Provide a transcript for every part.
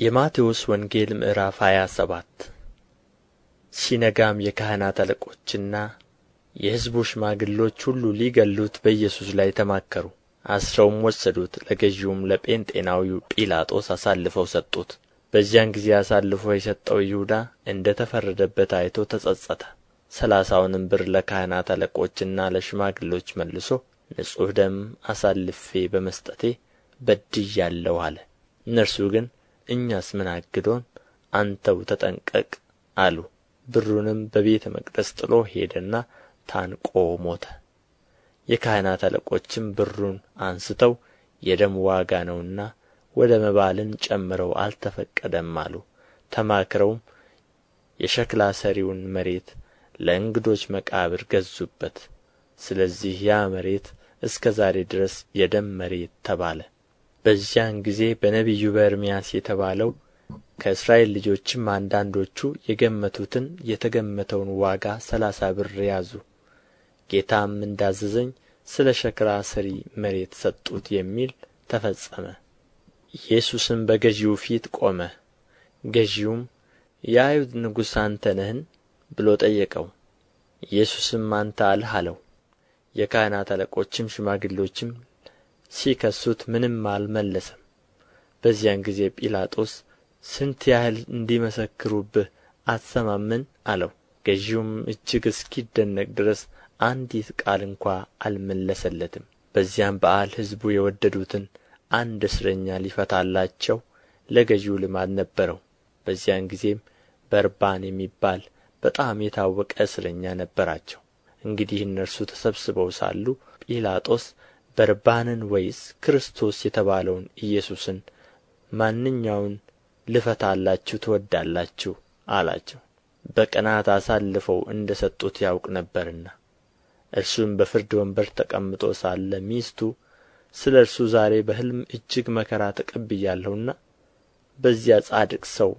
የማቴዎስ ወንጌል ምዕራፍ ሃያ ሰባት ሲነጋም የካህናት አለቆችና የሕዝቡ ሽማግሎች ሁሉ ሊገሉት በኢየሱስ ላይ ተማከሩ። አስረውም ወሰዱት፣ ለገዢውም ለጴንጤናዊው ጲላጦስ አሳልፈው ሰጡት። በዚያን ጊዜ አሳልፎ የሰጠው ይሁዳ እንደ ተፈረደበት አይቶ ተጸጸተ። ሰላሳውንም ብር ለካህናት አለቆችና ለሽማግሎች መልሶ ንጹሕ ደም አሳልፌ በመስጠቴ በድያለሁ አለ። እነርሱ ግን እኛስ ምን አግዶን? አንተው ተጠንቀቅ አሉ። ብሩንም በቤተ መቅደስ ጥሎ ሄደና ታንቆ ሞተ። የካህናት አለቆችም ብሩን አንስተው የደም ዋጋ ነውና ወደ መባልን ጨምረው አልተፈቀደም አሉ። ተማክረውም የሸክላ ሠሪውን መሬት ለእንግዶች መቃብር ገዙበት። ስለዚህ ያ መሬት እስከ ዛሬ ድረስ የደም መሬት ተባለ በዚያን ጊዜ በነቢዩ በኤርምያስ የተባለው ከእስራኤል ልጆችም አንዳንዶቹ የገመቱትን የተገመተውን ዋጋ ሰላሳ ብር ያዙ። ጌታም እንዳዘዘኝ ስለ ሸክላ ሠሪ መሬት ሰጡት የሚል ተፈጸመ። ኢየሱስም በገዢው ፊት ቆመ። ገዢውም የአይሁድ ንጉሥ አንተ ነህን? ብሎ ጠየቀው። ኢየሱስም አንተ አልህ አለው። የካህናት አለቆችም ሽማግሎችም ሲከሱት ምንም አልመለሰም። በዚያን ጊዜ ጲላጦስ ስንት ያህል እንዲመሰክሩብህ አትሰማምን? አለው። ገዢውም እጅግ እስኪደነቅ ድረስ አንዲት ቃል እንኳ አልመለሰለትም። በዚያም በዓል ሕዝቡ የወደዱትን አንድ እስረኛ ሊፈታላቸው ለገዢው ልማድ ነበረው። በዚያን ጊዜም በርባን የሚባል በጣም የታወቀ እስረኛ ነበራቸው። እንግዲህ እነርሱ ተሰብስበው ሳሉ ጲላጦስ በርባንን ወይስ ክርስቶስ የተባለውን ኢየሱስን ማንኛውን ልፈታላችሁ ትወዳላችሁ? አላቸው። በቅንዓት አሳልፈው እንደ ሰጡት ያውቅ ነበርና። እርሱም በፍርድ ወንበር ተቀምጦ ሳለ ሚስቱ ስለ እርሱ ዛሬ በሕልም እጅግ መከራ ተቀብያለሁና በዚያ ጻድቅ ሰው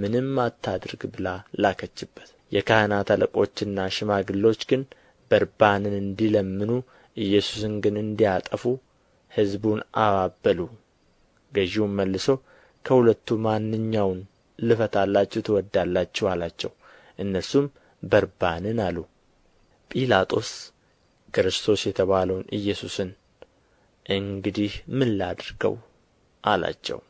ምንም አታድርግ ብላ ላከችበት። የካህናት አለቆችና ሽማግሎች ግን በርባንን እንዲለምኑ ኢየሱስን ግን እንዲያጠፉ ሕዝቡን አባበሉ። ገዢውም መልሶ ከሁለቱ ማንኛውን ልፈታላችሁ ትወዳላችሁ አላቸው። እነርሱም በርባንን አሉ። ጲላጦስ ክርስቶስ የተባለውን ኢየሱስን እንግዲህ ምን ላድርገው አላቸው።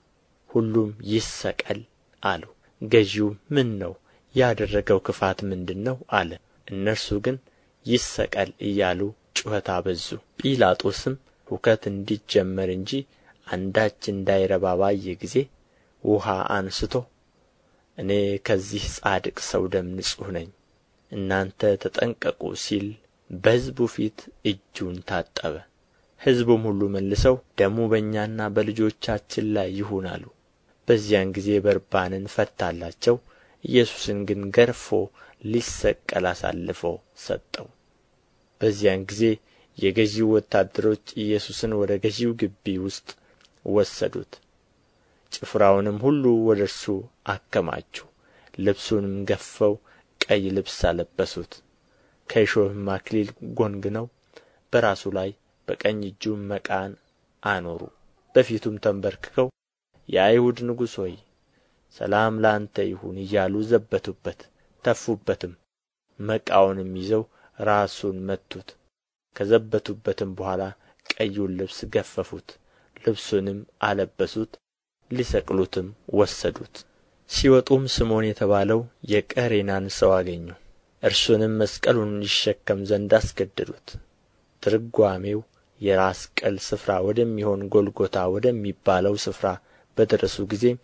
ሁሉም ይሰቀል አሉ። ገዢው ምን ነው? ያደረገው ክፋት ምንድን ነው አለ። እነርሱ ግን ይሰቀል እያሉ ጩኸት አበዙ። ጲላጦስም ሁከት እንዲጀመር እንጂ አንዳች እንዳይረባ ባየ ጊዜ ውኃ አንስቶ እኔ ከዚህ ጻድቅ ሰው ደም ንጹሕ ነኝ እናንተ ተጠንቀቁ ሲል በሕዝቡ ፊት እጁን ታጠበ። ሕዝቡም ሁሉ መልሰው ደሙ በእኛና በልጆቻችን ላይ ይሁን አሉ። በዚያን ጊዜ በርባንን ፈታላቸው። ኢየሱስን ግን ገርፎ ሊሰቀል አሳልፎ ሰጠው በዚያን ጊዜ የገዢው ወታደሮች ኢየሱስን ወደ ገዢው ግቢ ውስጥ ወሰዱት። ጭፍራውንም ሁሉ ወደ እርሱ አከማቹ። ልብሱንም ገፈው ቀይ ልብስ አለበሱት። ከእሾህም አክሊል ጐንግነው በራሱ ላይ በቀኝ እጁም መቃን አኖሩ። በፊቱም ተንበርክከው የአይሁድ ንጉሥ ሆይ ሰላም ለአንተ ይሁን እያሉ ዘበቱበት ተፉበትም መቃውንም ይዘው ራሱን መቱት። ከዘበቱበትም በኋላ ቀዩን ልብስ ገፈፉት ልብሱንም አለበሱት ሊሰቅሉትም ወሰዱት። ሲወጡም ስምዖን የተባለው የቀሬናን ሰው አገኙ። እርሱንም መስቀሉን ይሸከም ዘንድ አስገደዱት። ትርጓሜው የራስ ቅል ስፍራ ወደሚሆን ጎልጎታ ወደሚባለው ስፍራ በደረሱ ጊዜም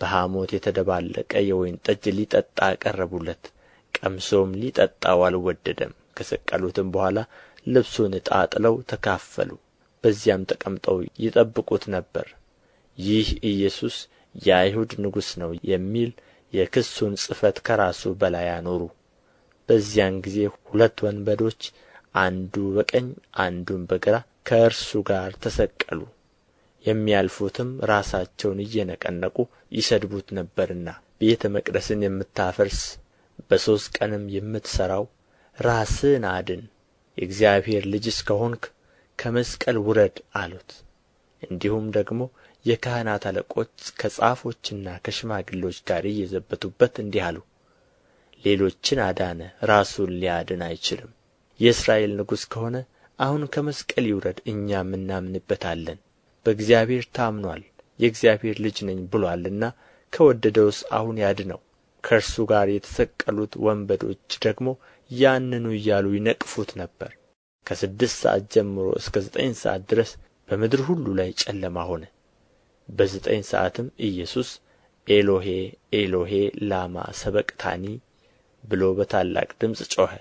በሐሞት የተደባለቀ የወይን ጠጅ ሊጠጣ አቀረቡለት ቀምሶም ሊጠጣው አልወደደም ከሰቀሉትም በኋላ ልብሱን ዕጣ ጥለው ተካፈሉ። በዚያም ተቀምጠው ይጠብቁት ነበር። ይህ ኢየሱስ የአይሁድ ንጉሥ ነው የሚል የክሱን ጽሕፈት ከራሱ በላይ አኖሩ። በዚያን ጊዜ ሁለት ወንበዶች አንዱ በቀኝ አንዱም በግራ ከእርሱ ጋር ተሰቀሉ። የሚያልፉትም ራሳቸውን እየነቀነቁ ይሰድቡት ነበርና ቤተ መቅደስን የምታፈርስ በሦስት ቀንም የምትሠራው ራስህን አድን። የእግዚአብሔር ልጅስ ከሆንህ ከመስቀል ውረድ አሉት። እንዲሁም ደግሞ የካህናት አለቆች ከጻፎችና ከሽማግሎች ጋር እየዘበቱበት እንዲህ አሉ። ሌሎችን አዳነ ራሱን ሊያድን አይችልም። የእስራኤል ንጉሥ ከሆነ አሁን ከመስቀል ይውረድ እኛም እናምንበታለን። በእግዚአብሔር ታምኖአል የእግዚአብሔር ልጅ ነኝ ብሎአልና ከወደደውስ አሁን ያድነው። ከእርሱ ጋር የተሰቀሉት ወንበዶች ደግሞ ያንኑ እያሉ ይነቅፉት ነበር። ከስድስት ሰዓት ጀምሮ እስከ ዘጠኝ ሰዓት ድረስ በምድር ሁሉ ላይ ጨለማ ሆነ። በዘጠኝ ሰዓትም ኢየሱስ ኤሎሄ ኤሎሄ ላማ ሰበቅታኒ ብሎ በታላቅ ድምፅ ጮኸ።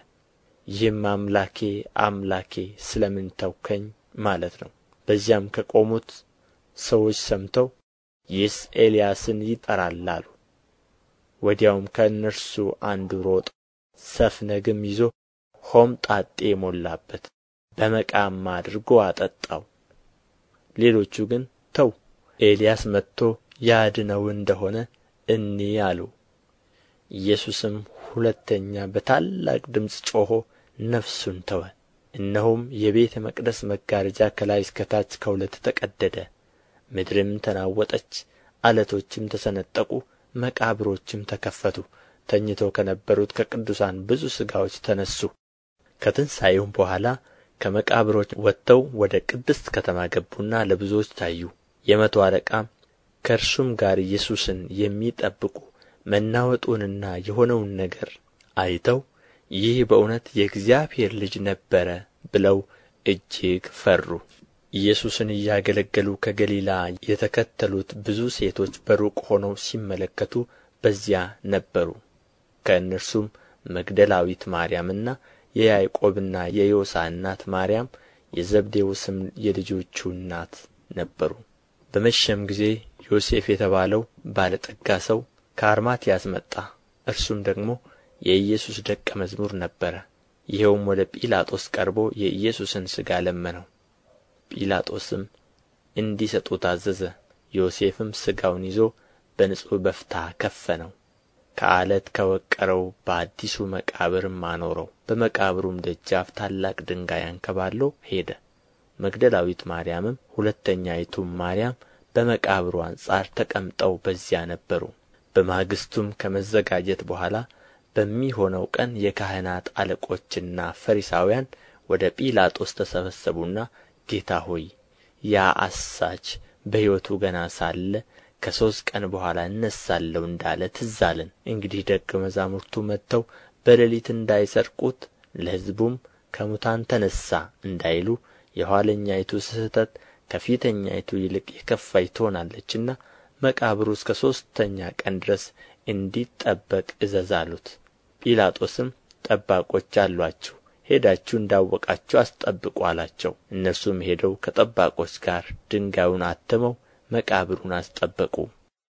ይህም አምላኬ አምላኬ ስለ ምን ተውከኝ ማለት ነው። በዚያም ከቆሙት ሰዎች ሰምተው ይህስ ኤልያስን ይጠራል አሉ። ወዲያውም ከእነርሱ አንዱ ሮጠ ሰፍነግም ይዞ ሆምጣጤ ሞላበት በመቃም አድርጎ አጠጣው። ሌሎቹ ግን ተው ኤልያስ መጥቶ ያድነው እንደሆነ እንይ አሉ። ኢየሱስም ሁለተኛ በታላቅ ድምፅ ጮኾ ነፍሱን ተወ። እነሆም የቤተ መቅደስ መጋረጃ ከላይ እስከ ታች ከሁለት ተቀደደ። ምድርም ተናወጠች ዓለቶችም ተሰነጠቁ መቃብሮችም ተከፈቱ ተኝተው ከነበሩት ከቅዱሳን ብዙ ሥጋዎች ተነሡ ከትንሣኤውም በኋላ ከመቃብሮች ወጥተው ወደ ቅድስት ከተማ ገቡና ለብዙዎች ታዩ። የመቶ አለቃም ከእርሱም ጋር ኢየሱስን የሚጠብቁ መናወጡንና የሆነውን ነገር አይተው ይህ በእውነት የእግዚአብሔር ልጅ ነበረ ብለው እጅግ ፈሩ። ኢየሱስን እያገለገሉ ከገሊላ የተከተሉት ብዙ ሴቶች በሩቅ ሆነው ሲመለከቱ በዚያ ነበሩ ከእነርሱም መግደላዊት ማርያምና የያዕቆብና የዮሳ እናት ማርያም የዘብዴዎስም የልጆቹ እናት ነበሩ። በመሸም ጊዜ ዮሴፍ የተባለው ባለ ጠጋ ሰው ከአርማትያስ መጣ። እርሱም ደግሞ የኢየሱስ ደቀ መዝሙር ነበረ። ይኸውም ወደ ጲላጦስ ቀርቦ የኢየሱስን ሥጋ ለመነው። ጲላጦስም እንዲሰጡት አዘዘ። ዮሴፍም ሥጋውን ይዞ በንጹሕ በፍታ ከፈነው ከዓለት ከወቀረው በአዲሱ መቃብርም አኖረው። በመቃብሩም ደጃፍ ታላቅ ድንጋይ አንከባሎ ሄደ። መግደላዊት ማርያምም ሁለተኛይቱም ማርያም በመቃብሩ አንጻር ተቀምጠው በዚያ ነበሩ። በማግስቱም ከመዘጋጀት በኋላ በሚሆነው ቀን የካህናት አለቆችና ፈሪሳውያን ወደ ጲላጦስ ተሰበሰቡና ጌታ ሆይ ያ አሳች በሕይወቱ ገና ሳለ ከሦስት ቀን በኋላ እነሣለሁ እንዳለ ትዝ አለን። እንግዲህ ደቀ መዛሙርቱ መጥተው በሌሊት እንዳይሰርቁት ለሕዝቡም ከሙታን ተነሣ እንዳይሉ የኋለኛይቱ ስሕተት ከፊተኛይቱ ይልቅ የከፋች ትሆናለችና መቃብሩ እስከ ሦስተኛ ቀን ድረስ እንዲጠበቅ እዘዝ አሉት። ጲላጦስም ጠባቆች አሉአችሁ ሄዳችሁ እንዳወቃችሁ አስጠብቁ አላቸው። እነርሱም ሄደው ከጠባቆች ጋር ድንጋዩን አትመው መቃብሩን አስጠበቁ